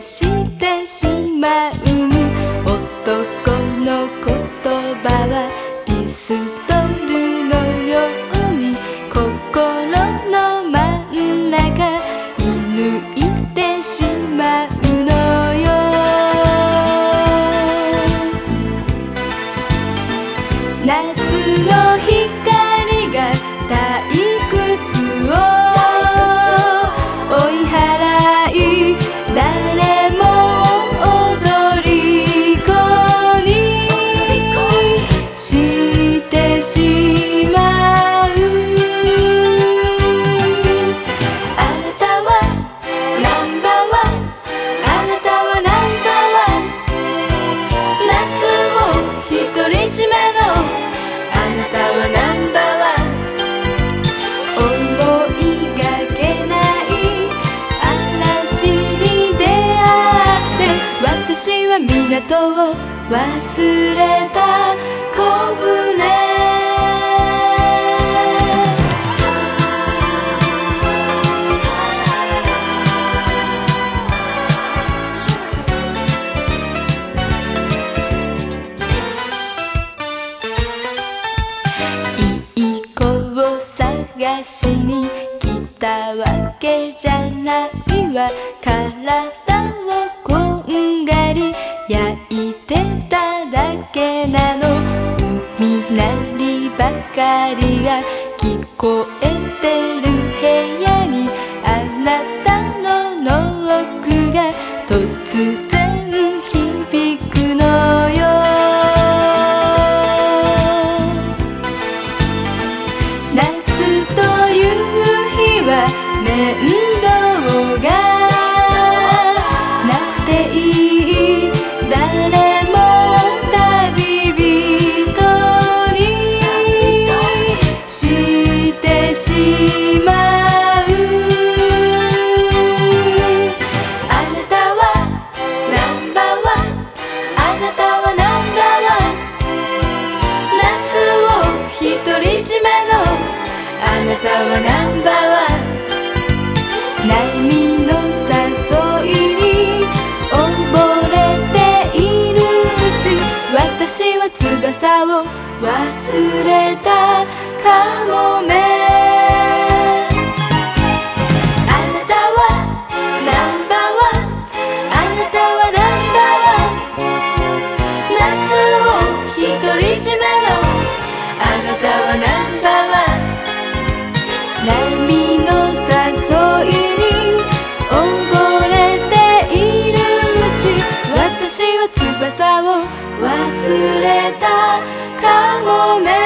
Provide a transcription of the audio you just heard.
してしまう。私は港を忘れた小舟。いい子を探しに来たわけじゃないわ。体んがり焼いてただけなの。海なりばかりが聞こえてる部屋にあなたのノックが突然響くのよ。夏という日は面は翼を忘れたかもめあなたはナンバーワン。あなたはナンバーワン。夏を独り占めのあなたはナンバーワン。波の誘いに溺れているうち私は翼を忘れたかもめ